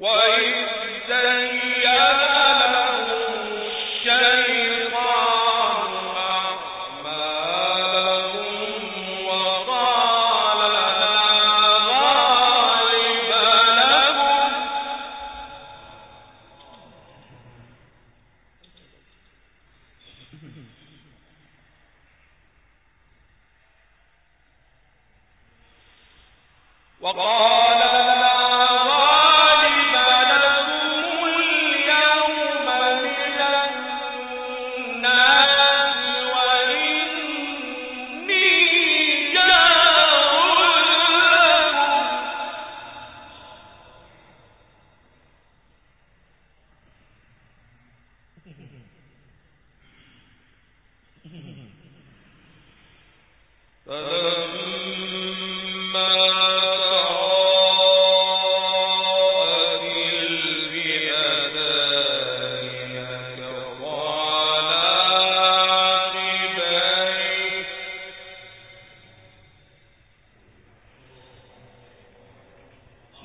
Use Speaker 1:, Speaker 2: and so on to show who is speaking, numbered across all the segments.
Speaker 1: Why?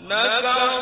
Speaker 1: نکم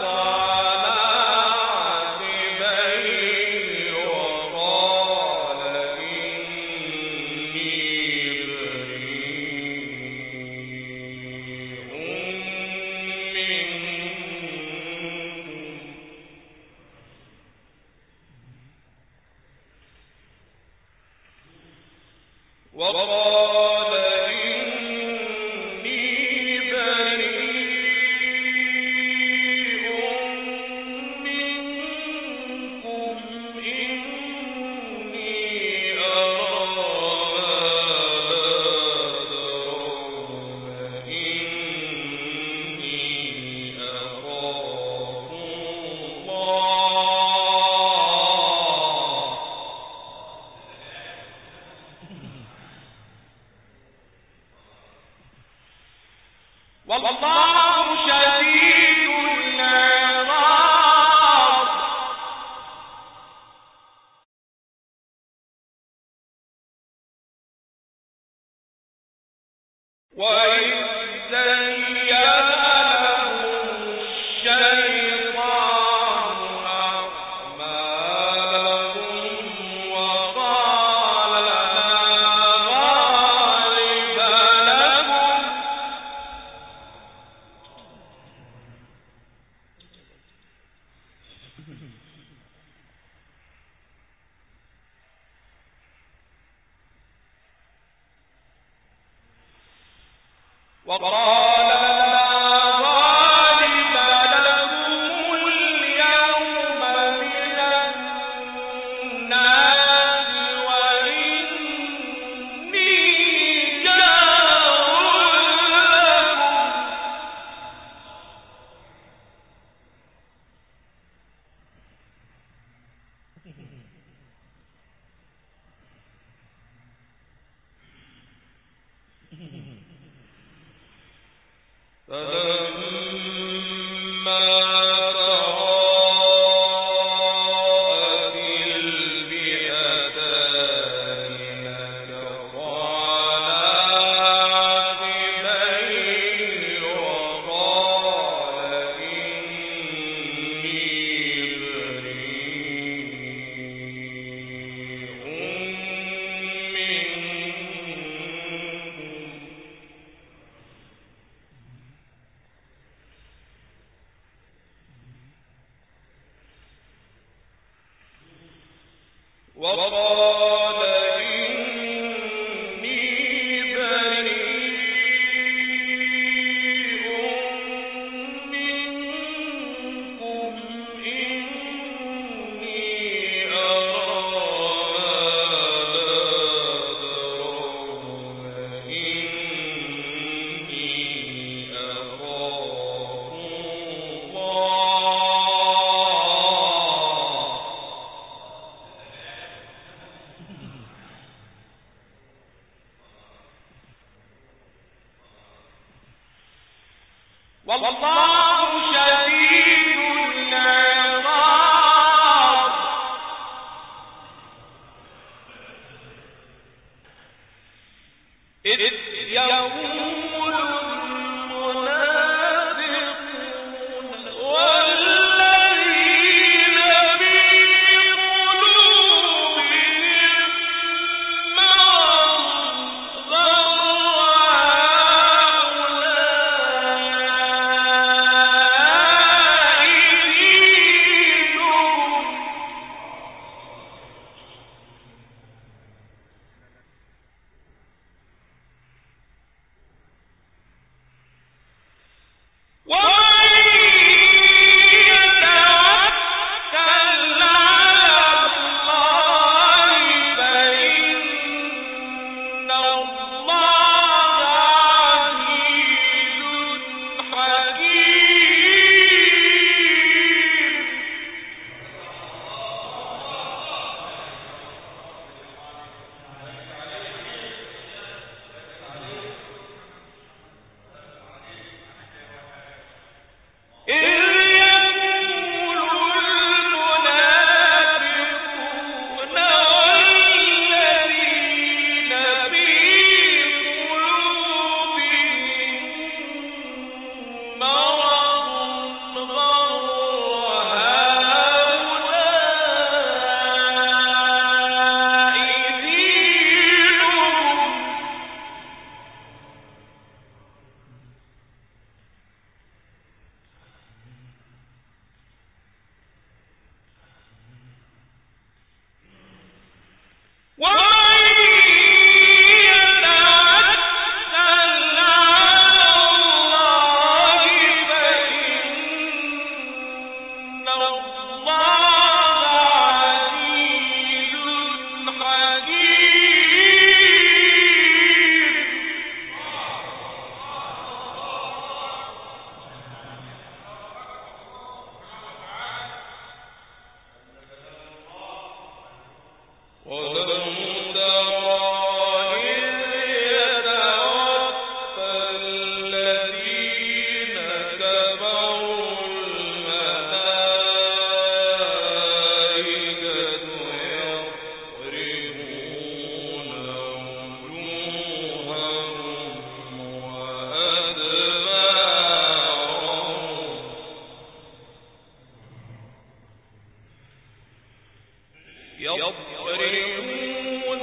Speaker 1: يضربون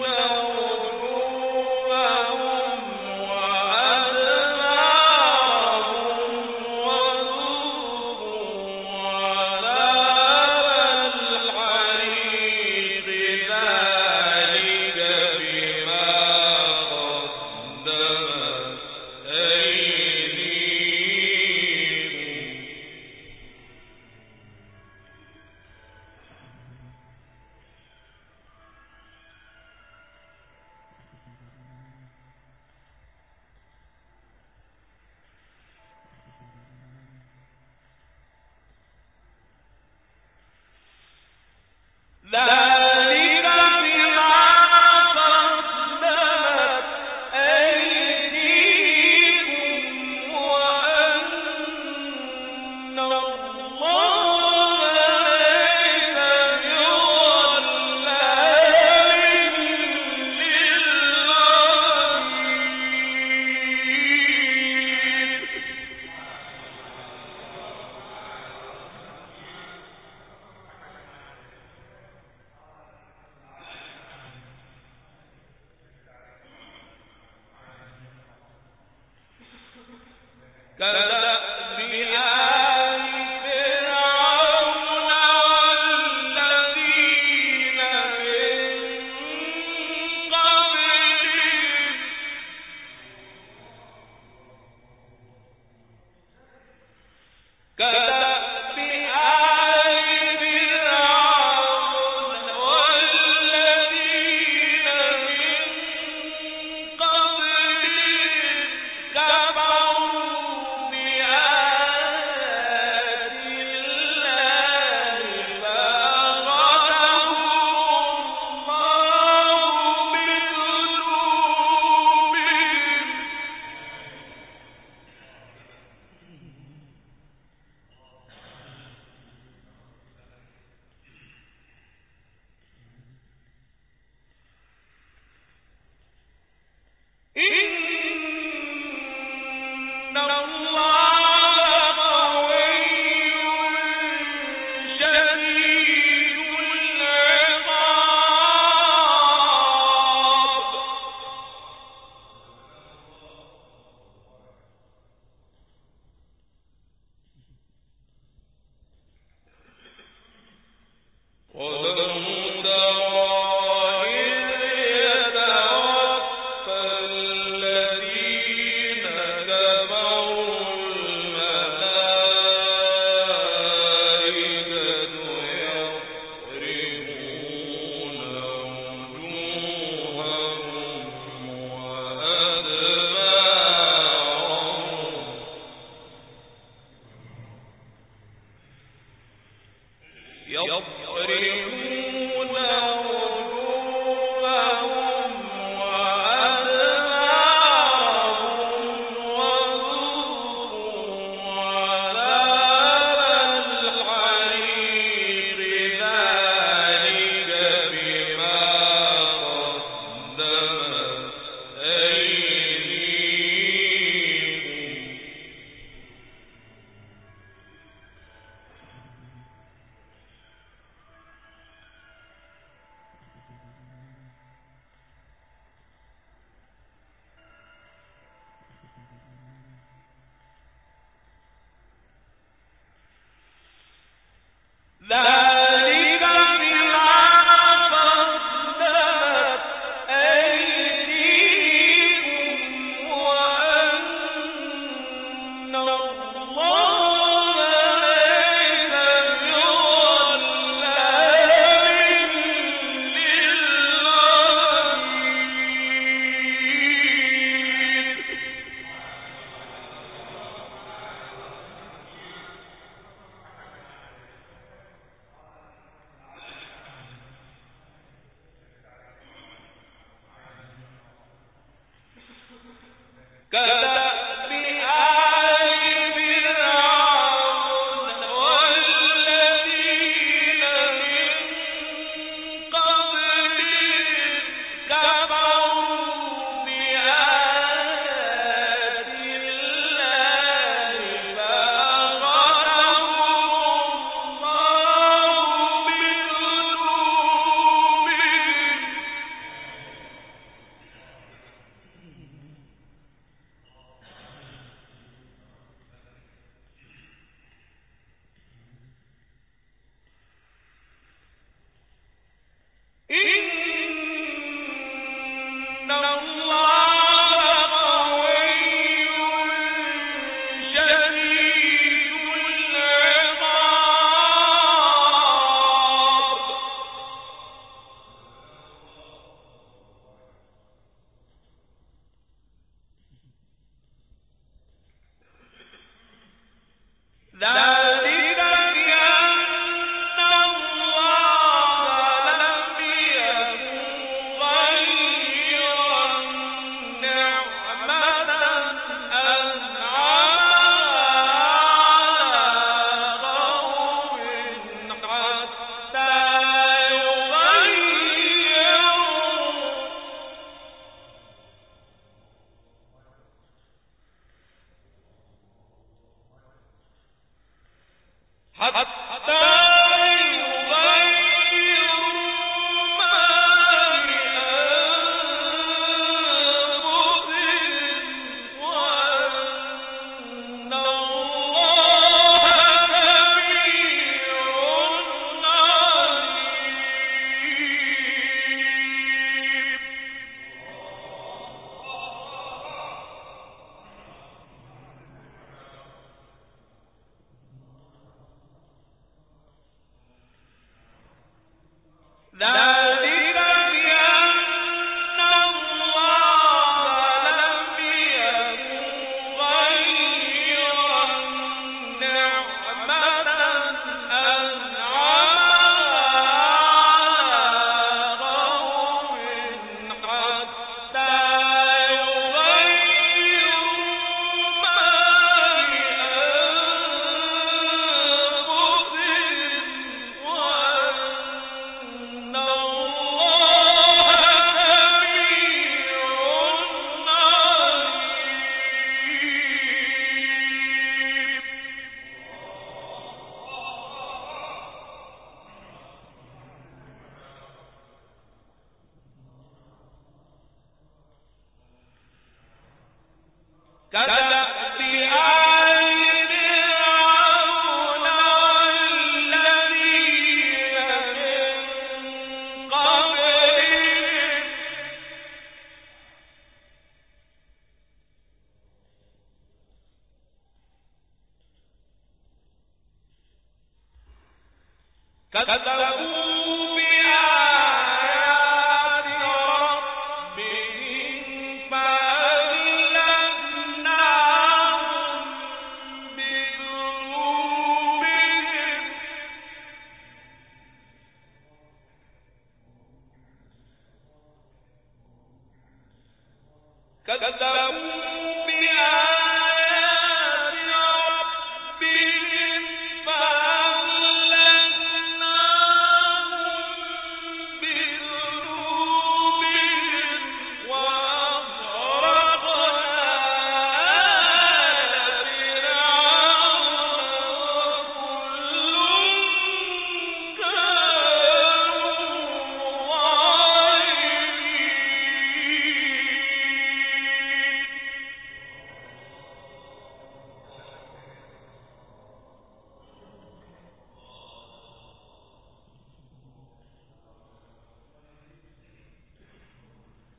Speaker 1: कर لا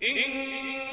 Speaker 1: إن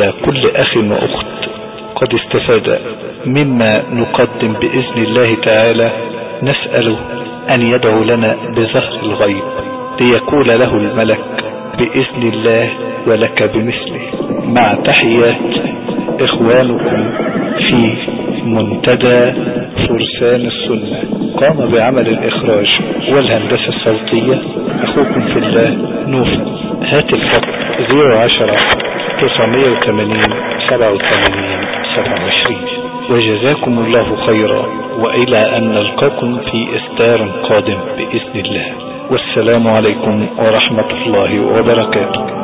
Speaker 2: إلى كل أخ وأخت قد استفاد مما نقدم بإذن الله تعالى نسأله أن يدعو لنا بظهر الغيب ليقول له الملك بإذن الله ولك بمثله. مع تحيات إخوانكم في منتدى فرسان السنة. قام بعمل الإخراج والهندسة الصوتية. أخوكم في الله نوفل. هات الخط 010 980 87 27 وجزاكم الله خيرا وإلى أن نلقاكم في إصدار قادم بإذن الله. والسلام عليكم ورحمة الله وبركاته.